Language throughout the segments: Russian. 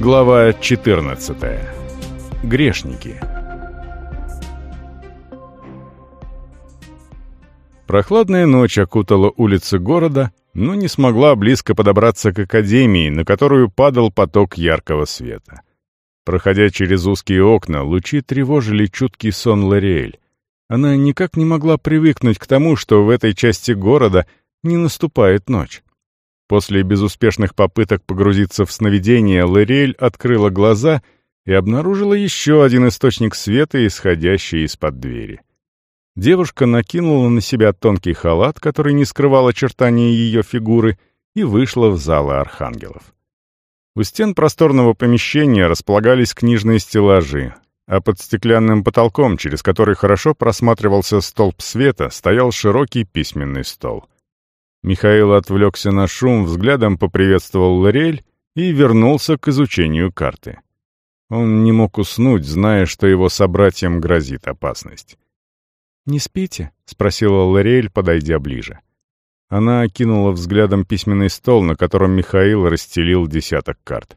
Глава 14. Грешники. Прохладная ночь окутала улицы города, но не смогла близко подобраться к академии, на которую падал поток яркого света. Проходя через узкие окна, лучи тревожили чуткий сон Лориэль. Она никак не могла привыкнуть к тому, что в этой части города не наступает ночь. После безуспешных попыток погрузиться в сновидение, Лориэль открыла глаза и обнаружила еще один источник света, исходящий из-под двери. Девушка накинула на себя тонкий халат, который не скрывал очертания ее фигуры, и вышла в залы архангелов. У стен просторного помещения располагались книжные стеллажи, а под стеклянным потолком, через который хорошо просматривался столб света, стоял широкий письменный стол — Михаил отвлекся на шум, взглядом поприветствовал Лорель и вернулся к изучению карты. Он не мог уснуть, зная, что его собратьям грозит опасность. «Не спите?» — спросила Лорель, подойдя ближе. Она окинула взглядом письменный стол, на котором Михаил расстелил десяток карт.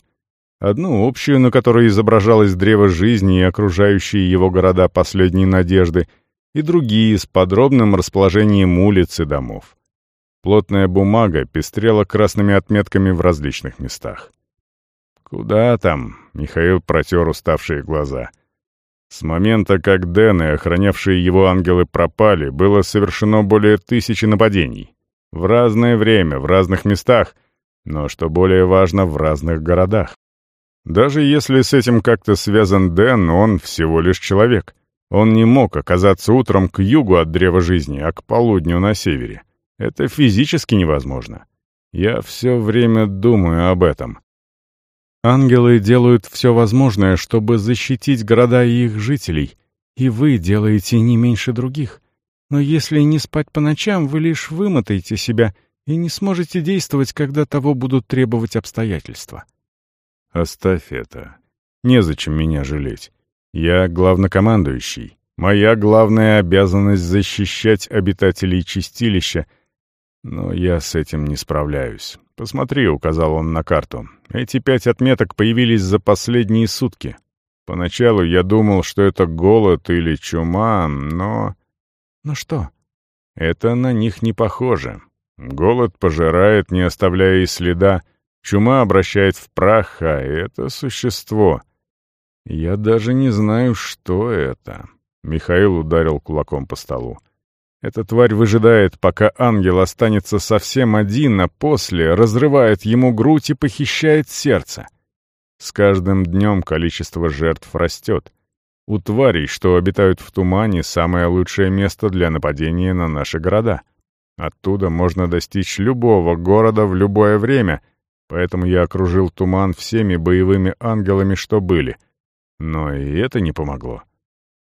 Одну общую, на которой изображалось древо жизни и окружающие его города последней надежды, и другие с подробным расположением улиц и домов. Плотная бумага пестрела красными отметками в различных местах. «Куда там?» — Михаил протер уставшие глаза. С момента, как Дэн и охранявшие его ангелы пропали, было совершено более тысячи нападений. В разное время, в разных местах, но, что более важно, в разных городах. Даже если с этим как-то связан Дэн, он всего лишь человек. Он не мог оказаться утром к югу от Древа Жизни, а к полудню на севере. Это физически невозможно. Я все время думаю об этом. Ангелы делают все возможное, чтобы защитить города и их жителей, и вы делаете не меньше других. Но если не спать по ночам, вы лишь вымотаете себя и не сможете действовать, когда того будут требовать обстоятельства. Оставь это. Незачем меня жалеть. Я главнокомандующий. Моя главная обязанность — защищать обитателей чистилища — но я с этим не справляюсь. Посмотри, — указал он на карту. Эти пять отметок появились за последние сутки. Поначалу я думал, что это голод или чума, но... Ну что? Это на них не похоже. Голод пожирает, не оставляя и следа. Чума обращает в прах, а это существо. Я даже не знаю, что это. Михаил ударил кулаком по столу. Эта тварь выжидает, пока ангел останется совсем один, а после разрывает ему грудь и похищает сердце. С каждым днем количество жертв растет. У тварей, что обитают в тумане, самое лучшее место для нападения на наши города. Оттуда можно достичь любого города в любое время, поэтому я окружил туман всеми боевыми ангелами, что были. Но и это не помогло.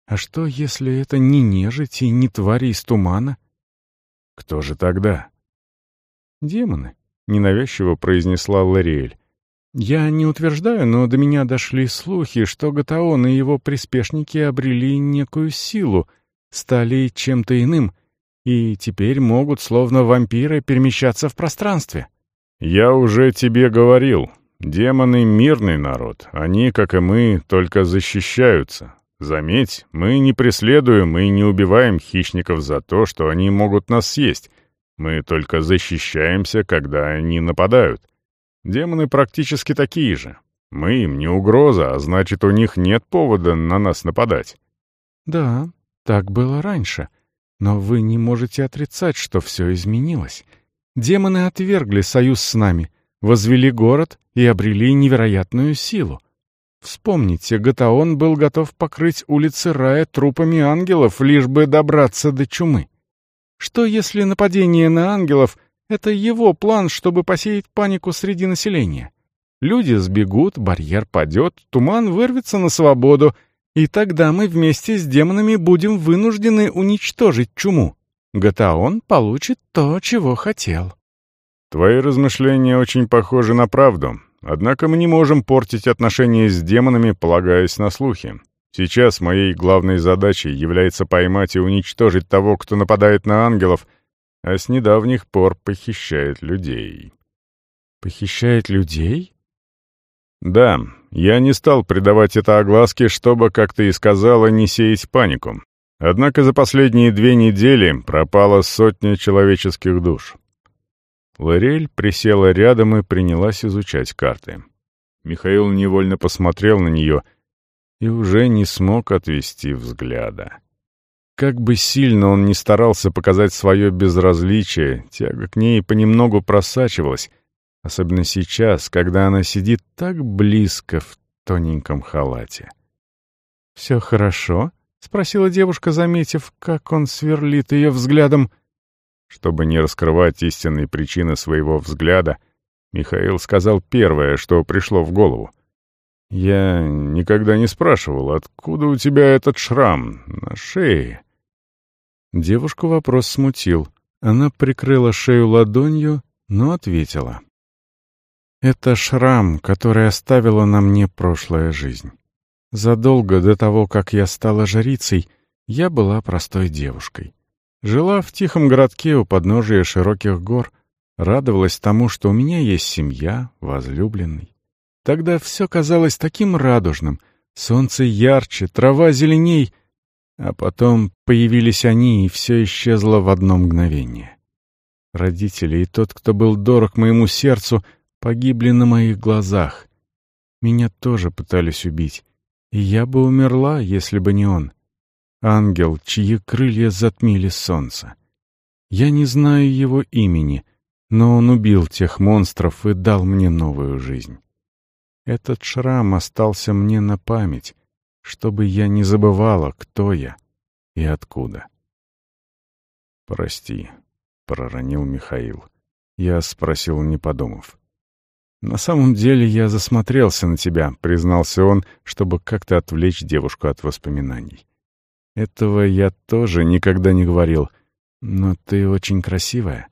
А что, если это не нежить и не твари из тумана? Кто же тогда? Демоны, ненавязчиво произнесла Лориэль. Я не утверждаю, но до меня дошли слухи, что Гатаон и его приспешники обрели некую силу, стали чем-то иным, и теперь могут, словно вампиры, перемещаться в пространстве. «Я уже тебе говорил, демоны — мирный народ, они, как и мы, только защищаются, Заметь, мы не преследуем и не убиваем хищников за то, что они могут нас съесть. Мы только защищаемся, когда они нападают. Демоны практически такие же. Мы им не угроза, а значит, у них нет повода на нас нападать. Да, так было раньше. Но вы не можете отрицать, что все изменилось. Демоны отвергли союз с нами, возвели город и обрели невероятную силу. Вспомните, Гатаон был готов покрыть улицы рая трупами ангелов, лишь бы добраться до чумы. Что если нападение на ангелов — это его план, чтобы посеять панику среди населения? Люди сбегут, барьер падет, туман вырвется на свободу, и тогда мы вместе с демонами будем вынуждены уничтожить чуму. Гатаон получит то, чего хотел. Твои размышления очень похожи на правду, Однако мы не можем портить отношения с демонами, полагаясь на слухи. Сейчас моей главной задачей является поймать и уничтожить того, кто нападает на ангелов, а с недавних пор похищает людей. Похищает людей? «Да, я не стал придавать это огласке, чтобы, как ты и сказала, не сеять панику. Однако за последние две недели пропало сотня человеческих душ». Лорель присела рядом и принялась изучать карты. Михаил невольно посмотрел на нее и уже не смог отвести взгляда. Как бы сильно он ни старался показать свое безразличие, тяга к ней понемногу просачивалась, особенно сейчас, когда она сидит так близко в тоненьком халате. «Все хорошо?» — спросила девушка, заметив, как он сверлит ее взглядом. Чтобы не раскрывать истинные причины своего взгляда, Михаил сказал первое, что пришло в голову. «Я никогда не спрашивал, откуда у тебя этот шрам на шее?» Девушку вопрос смутил. Она прикрыла шею ладонью, но ответила. «Это шрам, который оставила на мне прошлая жизнь. Задолго до того, как я стала жрицей, я была простой девушкой. Жила в тихом городке у подножия широких гор, радовалась тому, что у меня есть семья, возлюбленный. Тогда все казалось таким радужным. Солнце ярче, трава зеленей. А потом появились они, и все исчезло в одно мгновение. Родители и тот, кто был дорог моему сердцу, погибли на моих глазах. Меня тоже пытались убить, и я бы умерла, если бы не он. Ангел, чьи крылья затмили солнце. Я не знаю его имени, но он убил тех монстров и дал мне новую жизнь. Этот шрам остался мне на память, чтобы я не забывала, кто я и откуда. «Прости», — проронил Михаил. Я спросил, не подумав. «На самом деле я засмотрелся на тебя», — признался он, чтобы как-то отвлечь девушку от воспоминаний. «Этого я тоже никогда не говорил, но ты очень красивая».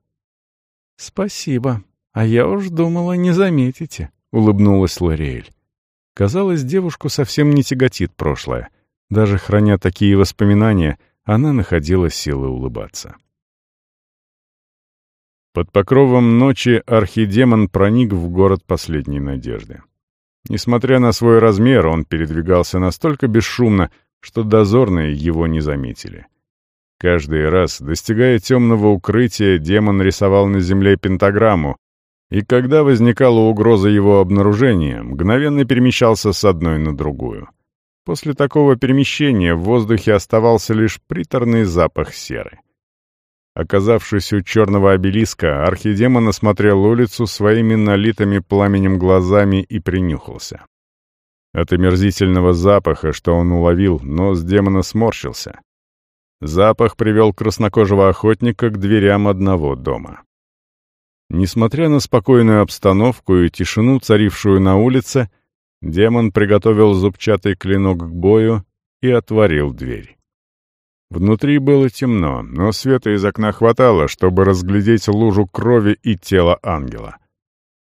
«Спасибо, а я уж думала, не заметите», — улыбнулась Лориэль. Казалось, девушку совсем не тяготит прошлое. Даже храня такие воспоминания, она находила силы улыбаться. Под покровом ночи архидемон проник в город последней надежды. Несмотря на свой размер, он передвигался настолько бесшумно, что дозорные его не заметили. Каждый раз, достигая темного укрытия, демон рисовал на земле пентаграмму, и когда возникала угроза его обнаружения, мгновенно перемещался с одной на другую. После такого перемещения в воздухе оставался лишь приторный запах серы. Оказавшись у черного обелиска, архидемон осмотрел улицу своими налитыми пламенем глазами и принюхался. От омерзительного запаха, что он уловил, нос демона сморщился. Запах привел краснокожего охотника к дверям одного дома. Несмотря на спокойную обстановку и тишину, царившую на улице, демон приготовил зубчатый клинок к бою и отворил дверь. Внутри было темно, но света из окна хватало, чтобы разглядеть лужу крови и тело ангела.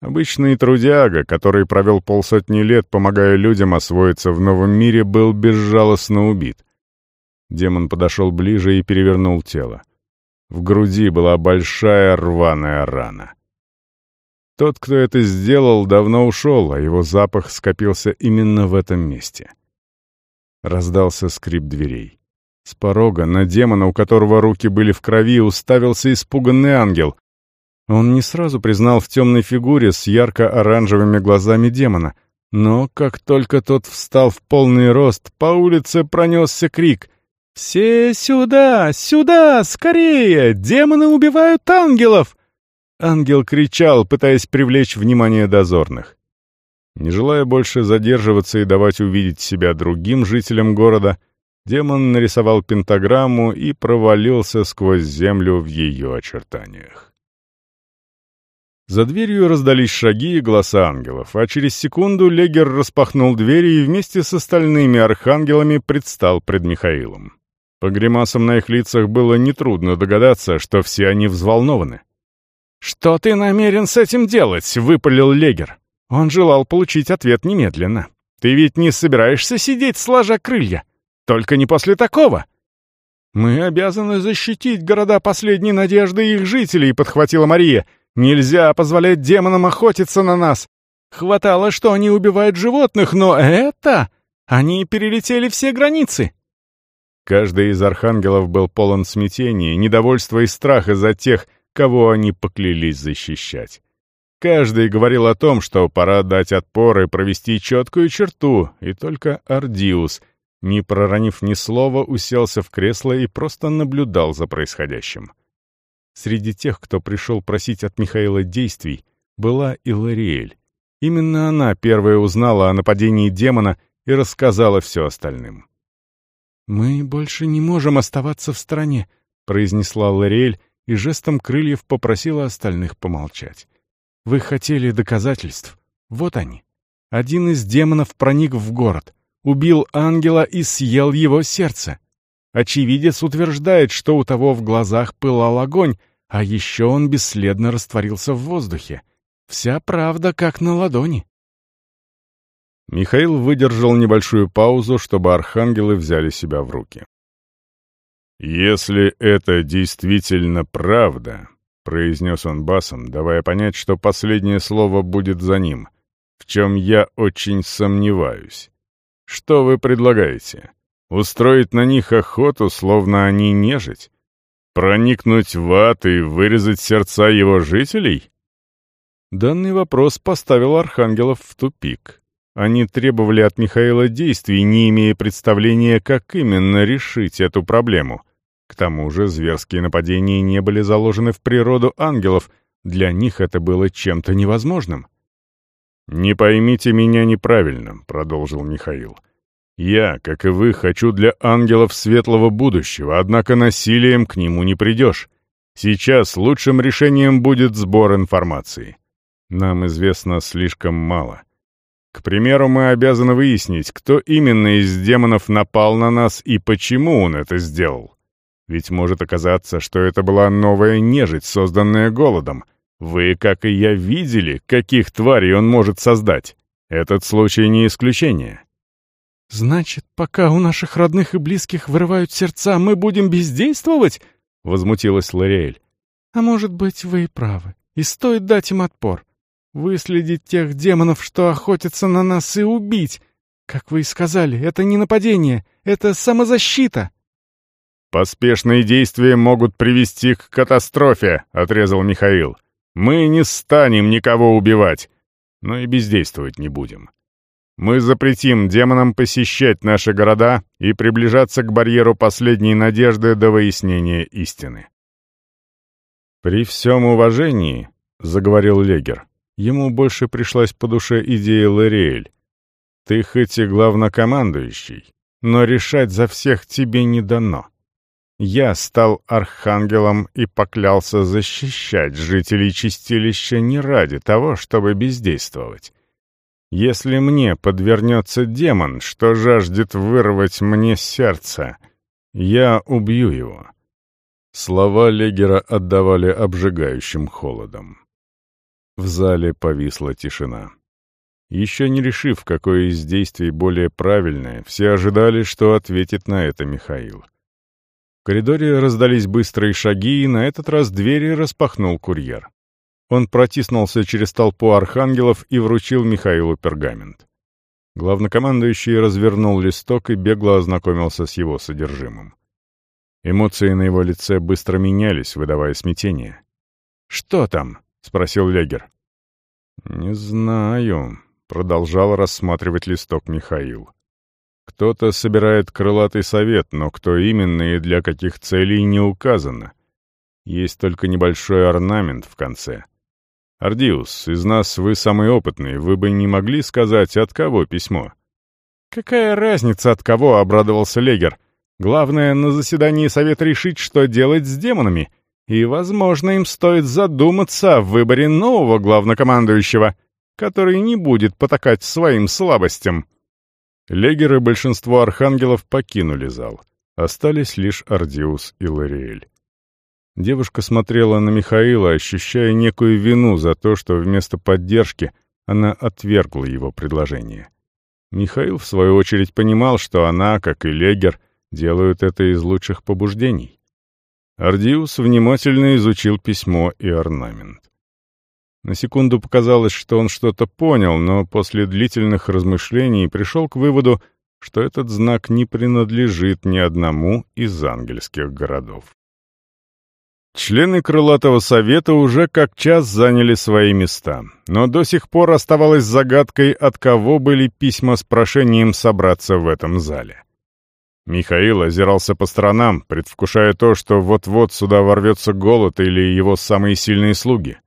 Обычный трудяга, который провел полсотни лет, помогая людям освоиться в новом мире, был безжалостно убит. Демон подошел ближе и перевернул тело. В груди была большая рваная рана. Тот, кто это сделал, давно ушел, а его запах скопился именно в этом месте. Раздался скрип дверей. С порога на демона, у которого руки были в крови, уставился испуганный ангел. Он не сразу признал в темной фигуре с ярко-оранжевыми глазами демона, но как только тот встал в полный рост, по улице пронесся крик — «Все сюда! Сюда! Скорее! Демоны убивают ангелов!» Ангел кричал, пытаясь привлечь внимание дозорных. Не желая больше задерживаться и давать увидеть себя другим жителям города, демон нарисовал пентаграмму и провалился сквозь землю в ее очертаниях. За дверью раздались шаги и голоса ангелов, а через секунду Легер распахнул двери и вместе с остальными архангелами предстал пред Михаилом. По гримасам на их лицах было нетрудно догадаться, что все они взволнованы. «Что ты намерен с этим делать?» — выпалил Легер. Он желал получить ответ немедленно. «Ты ведь не собираешься сидеть сложа крылья? Только не после такого!» «Мы обязаны защитить города последней надежды их жителей», — подхватила Мария. «Нельзя позволять демонам охотиться на нас. Хватало, что они убивают животных, но это... Они перелетели все границы. Каждый из архангелов был полон смятения, недовольства и страха за тех, кого они поклялись защищать. Каждый говорил о том, что пора дать отпор и провести четкую черту, и только Ардиус, не проронив ни слова, уселся в кресло и просто наблюдал за происходящим. Среди тех, кто пришел просить от Михаила действий, была и Лариэль. Именно она первая узнала о нападении демона и рассказала все остальным. «Мы больше не можем оставаться в стороне», — произнесла Лориэль и жестом крыльев попросила остальных помолчать. «Вы хотели доказательств? Вот они. Один из демонов проник в город, убил ангела и съел его сердце. Очевидец утверждает, что у того в глазах пылал огонь, а еще он бесследно растворился в воздухе. Вся правда как на ладони. Михаил выдержал небольшую паузу, чтобы архангелы взяли себя в руки. «Если это действительно правда», — произнес он басом, давая понять, что последнее слово будет за ним, в чем я очень сомневаюсь. «Что вы предлагаете? Устроить на них охоту, словно они нежить? Проникнуть в ад и вырезать сердца его жителей?» Данный вопрос поставил архангелов в тупик. Они требовали от Михаила действий, не имея представления, как именно решить эту проблему. К тому же зверские нападения не были заложены в природу ангелов, для них это было чем-то невозможным. «Не поймите меня неправильно», — продолжил Михаил. «Я, как и вы, хочу для ангелов светлого будущего, однако насилием к нему не придешь. Сейчас лучшим решением будет сбор информации. Нам известно слишком мало. К примеру, мы обязаны выяснить, кто именно из демонов напал на нас и почему он это сделал. Ведь может оказаться, что это была новая нежить, созданная голодом. Вы, как и я, видели, каких тварей он может создать. Этот случай не исключение. «Значит, пока у наших родных и близких вырывают сердца, мы будем бездействовать?» — возмутилась Лориэль. «А может быть, вы и правы, и стоит дать им отпор. Выследить тех демонов, что охотятся на нас, и убить. Как вы и сказали, это не нападение, это самозащита. «Поспешные действия могут привести к катастрофе», — отрезал Михаил. «Мы не станем никого убивать, но и бездействовать не будем. Мы запретим демонам посещать наши города и приближаться к барьеру последней надежды до выяснения истины». «При всем уважении», — заговорил Легер, Ему больше пришлась по душе идея Лориэль. «Ты хоть и главнокомандующий, но решать за всех тебе не дано. Я стал архангелом и поклялся защищать жителей чистилища не ради того, чтобы бездействовать. Если мне подвернется демон, что жаждет вырвать мне сердце, я убью его». Слова Легера отдавали обжигающим холодом. В зале повисла тишина. Еще не решив, какое из действий более правильное, все ожидали, что ответит на это Михаил. В коридоре раздались быстрые шаги, и на этот раз двери распахнул курьер. Он протиснулся через толпу архангелов и вручил Михаилу пергамент. Главнокомандующий развернул листок и бегло ознакомился с его содержимым. Эмоции на его лице быстро менялись, выдавая смятение. «Что там?» — спросил Легер. «Не знаю», — продолжал рассматривать листок Михаил. «Кто-то собирает крылатый совет, но кто именно и для каких целей не указано. Есть только небольшой орнамент в конце. Ардиус, из нас вы самый опытный, вы бы не могли сказать, от кого письмо?» «Какая разница, от кого?» — обрадовался Легер. «Главное, на заседании совета решить, что делать с демонами, и, возможно, им стоит задуматься в выборе нового главнокомандующего, который не будет потакать своим слабостям. Легер и большинство архангелов покинули зал. Остались лишь Ардиус и Лориэль. Девушка смотрела на Михаила, ощущая некую вину за то, что вместо поддержки она отвергла его предложение. Михаил, в свою очередь, понимал, что она, как и Легер, делают это из лучших побуждений. Ардиус внимательно изучил письмо и орнамент. На секунду показалось, что он что-то понял, но после длительных размышлений пришел к выводу, что этот знак не принадлежит ни одному из ангельских городов. Члены Крылатого Совета уже как час заняли свои места, но до сих пор оставалось загадкой, от кого были письма с прошением собраться в этом зале. Михаил озирался по сторонам, предвкушая то, что вот-вот сюда ворвется голод или его самые сильные слуги.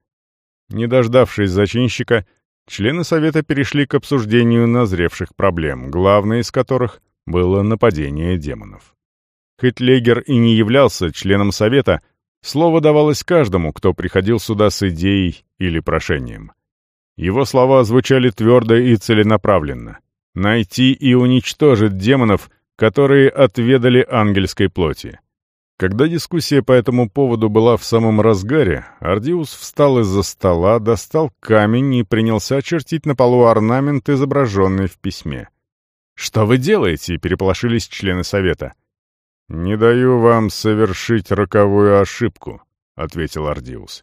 Не дождавшись зачинщика, члены Совета перешли к обсуждению назревших проблем, главной из которых было нападение демонов. Хоть Легер и не являлся членом Совета, слово давалось каждому, кто приходил сюда с идеей или прошением. Его слова звучали твердо и целенаправленно. Найти и уничтожить демонов — которые отведали ангельской плоти. Когда дискуссия по этому поводу была в самом разгаре, Ардиус встал из-за стола, достал камень и принялся чертить на полу орнамент, изображенный в письме. «Что вы делаете?» — переполошились члены совета. «Не даю вам совершить роковую ошибку», — ответил Ардиус.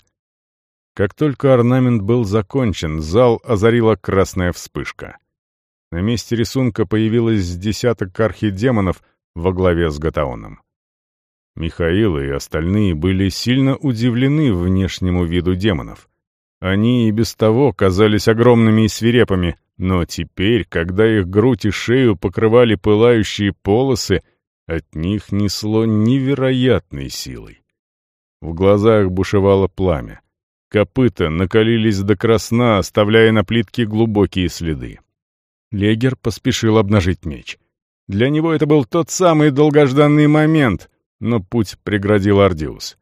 Как только орнамент был закончен, зал озарила красная вспышка. На месте рисунка появилось десяток архидемонов во главе с Гатаоном. Михаил и остальные были сильно удивлены внешнему виду демонов. Они и без того казались огромными и свирепыми, но теперь, когда их грудь и шею покрывали пылающие полосы, от них несло невероятной силой. В глазах бушевало пламя. Копыта накалились до красна, оставляя на плитке глубокие следы. Легер поспешил обнажить меч. Для него это был тот самый долгожданный момент, но путь преградил Ардиус.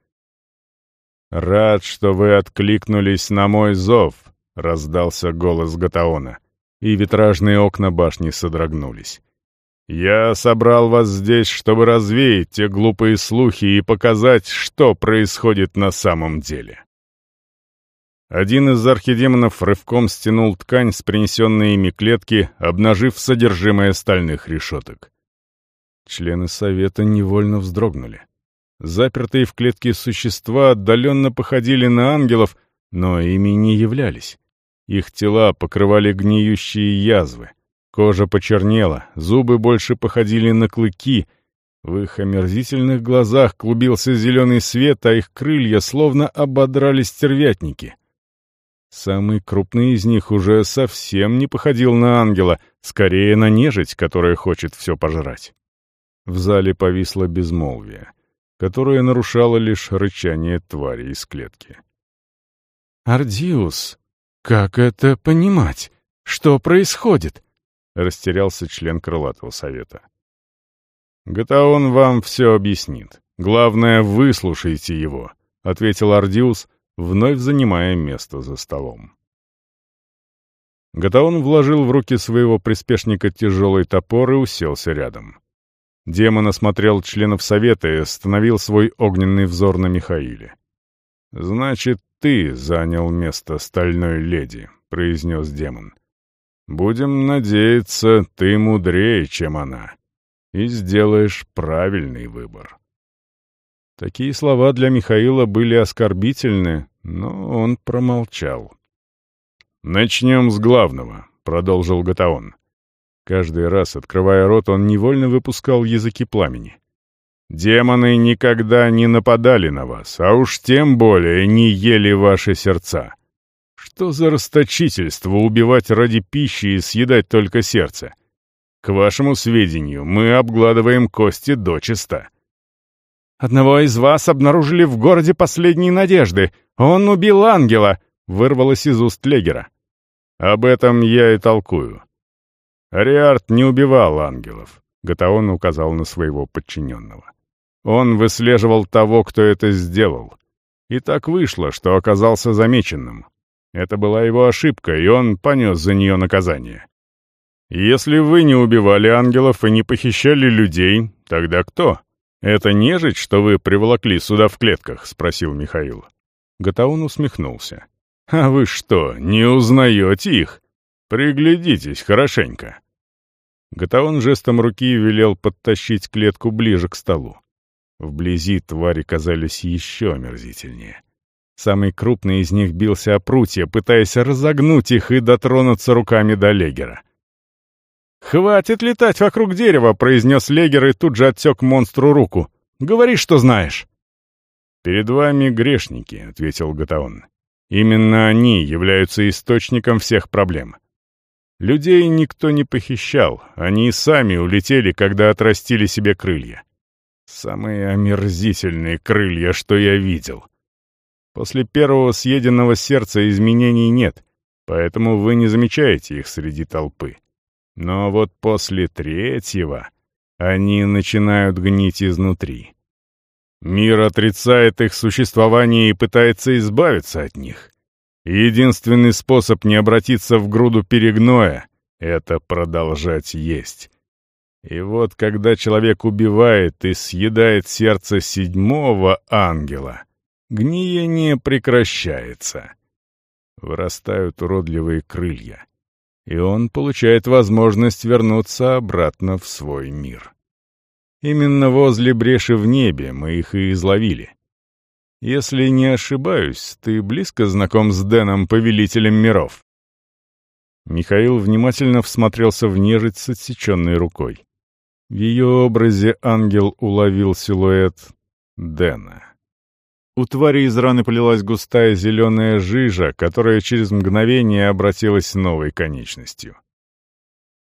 «Рад, что вы откликнулись на мой зов», — раздался голос Гатаона, и витражные окна башни содрогнулись. «Я собрал вас здесь, чтобы развеять те глупые слухи и показать, что происходит на самом деле». Один из архидемонов рывком стянул ткань с принесенной ими клетки, обнажив содержимое стальных решеток. Члены совета невольно вздрогнули. Запертые в клетке существа отдаленно походили на ангелов, но ими не являлись. Их тела покрывали гниющие язвы. Кожа почернела, зубы больше походили на клыки. В их омерзительных глазах клубился зеленый свет, а их крылья словно ободрали стервятники — Самый крупный из них уже совсем не походил на ангела, скорее на нежить, которая хочет все пожрать. В зале повисло безмолвие, которое нарушало лишь рычание твари из клетки. «Ардиус, как это понимать? Что происходит?» — растерялся член крылатого совета. «Гатаон вам все объяснит. Главное, выслушайте его», — ответил Ардиус, вновь занимая место за столом. Гатаон вложил в руки своего приспешника тяжелый топор и уселся рядом. Демон осмотрел членов совета и остановил свой огненный взор на Михаиле. «Значит, ты занял место стальной леди», — произнес демон. «Будем надеяться, ты мудрее, чем она, и сделаешь правильный выбор». Такие слова для Михаила были оскорбительны, но он промолчал. «Начнем с главного», — продолжил Гатаон. Каждый раз, открывая рот, он невольно выпускал языки пламени. «Демоны никогда не нападали на вас, а уж тем более не ели ваши сердца. Что за расточительство убивать ради пищи и съедать только сердце? К вашему сведению, мы обгладываем кости дочисто. Одного из вас обнаружили в городе последней надежды. Он убил ангела!» — вырвалось из уст Легера. «Об этом я и толкую. Ариарт не убивал ангелов», — Гатаон указал на своего подчиненного. «Он выслеживал того, кто это сделал. И так вышло, что оказался замеченным. Это была его ошибка, и он понес за нее наказание. Если вы не убивали ангелов и не похищали людей, тогда кто?» «Это нежить, что вы приволокли сюда в клетках?» — спросил Михаил. Гатаун усмехнулся. «А вы что, не узнаете их? Приглядитесь хорошенько». Гатаун жестом руки велел подтащить клетку ближе к столу. Вблизи твари казались еще омерзительнее. Самый крупный из них бился о прутья, пытаясь разогнуть их и дотронуться руками до Легера. «Хватит летать вокруг дерева», — произнес Легер и тут же отсек монстру руку. «Говори, что знаешь». «Перед вами грешники», — ответил Гатаон. «Именно они являются источником всех проблем. Людей никто не похищал, они сами улетели, когда отрастили себе крылья. Самые омерзительные крылья, что я видел. После первого съеденного сердца изменений нет, поэтому вы не замечаете их среди толпы. Но вот после третьего они начинают гнить изнутри. Мир отрицает их существование и пытается избавиться от них. Единственный способ не обратиться в груду перегноя — это продолжать есть. И вот когда человек убивает и съедает сердце седьмого ангела, гниение прекращается. Вырастают уродливые крылья, и он получает возможность вернуться обратно в свой мир. Именно возле бреши в небе мы их и изловили. Если не ошибаюсь, ты близко знаком с Дэном, повелителем миров?» Михаил внимательно всмотрелся в нежить с отсеченной рукой. В ее образе ангел уловил силуэт Дэна. У твари из раны полилась густая зеленая жижа, которая через мгновение обратилась новой конечностью.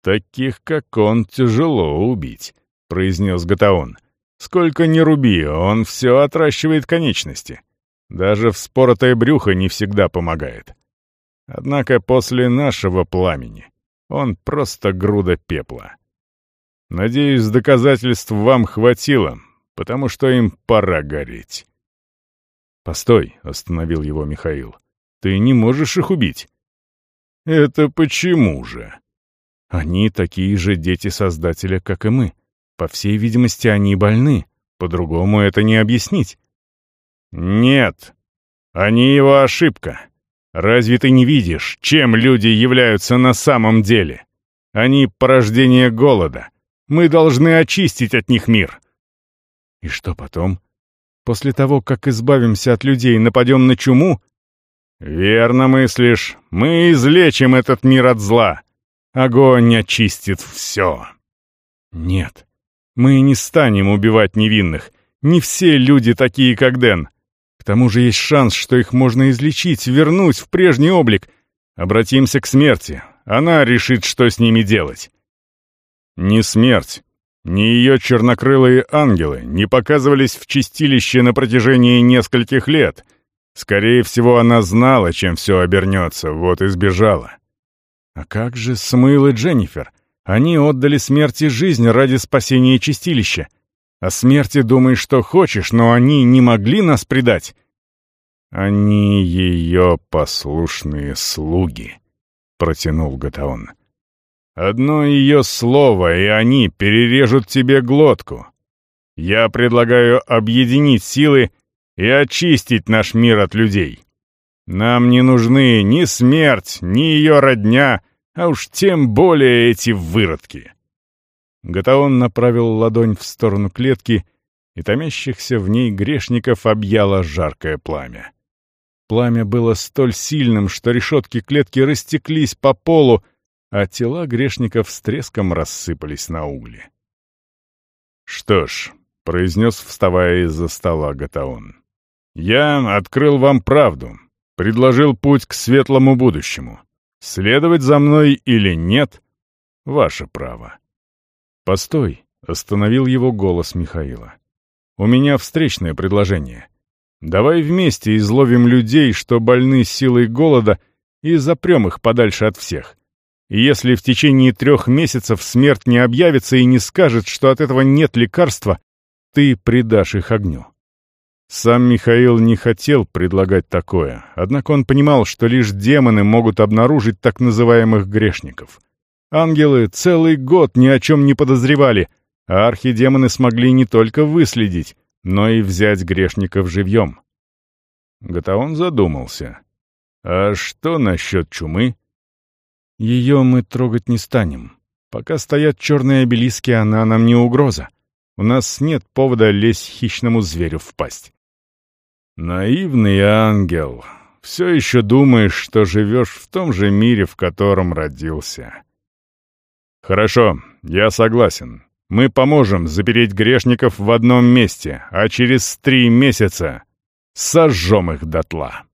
«Таких, как он, тяжело убить», — произнес Гатаон. Сколько ни руби, он все отращивает конечности. Даже вспоротое брюхо не всегда помогает. Однако после нашего пламени он просто груда пепла. Надеюсь, доказательств вам хватило, потому что им пора гореть. «Постой», — остановил его Михаил. «Ты не можешь их убить». «Это почему же?» «Они такие же дети Создателя, как и мы. По всей видимости, они больны. По-другому это не объяснить. Нет, они его ошибка. Разве ты не видишь, чем люди являются на самом деле? Они порождение голода. Мы должны очистить от них мир. И что потом? После того, как избавимся от людей, нападем на чуму? Верно мыслишь. Мы излечим этот мир от зла. Огонь очистит все. Нет. Мы не станем убивать невинных. Не все люди такие, как Дэн. К тому же есть шанс, что их можно излечить, вернуть в прежний облик. Обратимся к смерти. Она решит, что с ними делать. Не смерть, ни ее чернокрылые ангелы не показывались в чистилище на протяжении нескольких лет. Скорее всего, она знала, чем все обернется, вот и сбежала. А как же Смыл и Дженнифер? Они отдали смерти жизнь ради спасения чистилища. О смерти думай, что хочешь, но они не могли нас предать. Они ее послушные слуги, — протянул Гатаон. Одно ее слово, и они перережут тебе глотку. Я предлагаю объединить силы и очистить наш мир от людей. Нам не нужны ни смерть, ни ее родня — а уж тем более эти выродки. Гатаон направил ладонь в сторону клетки, и томящихся в ней грешников объяло жаркое пламя. Пламя было столь сильным, что решетки клетки растеклись по полу, а тела грешников с треском рассыпались на угли. «Что ж», — произнес, вставая из-за стола Гатаон, — «я открыл вам правду, предложил путь к светлому будущему. Следовать за мной или нет — ваше право. «Постой», — остановил его голос Михаила. «У меня встречное предложение. Давай вместе изловим людей, что больны силой голода, и запрем их подальше от всех. Если в течение трех месяцев смерть не объявится и не скажет, что от этого нет лекарства, ты предашь их огню. Сам Михаил не хотел предлагать такое, однако он понимал, что лишь демоны могут обнаружить так называемых грешников. Ангелы целый год ни о чем не подозревали, а архидемоны смогли не только выследить, но и взять грешников живьем. Гатаон задумался. «А что насчет чумы?» «Ее мы трогать не станем. Пока стоят черные обелиски, она нам не угроза. У нас нет повода лезть хищному зверю в пасть. Наивный ангел. Все еще думаешь, что живешь в том же мире, в котором родился. Хорошо, я согласен. Мы поможем запереть грешников в одном месте, а через три месяца сожжем их дотла.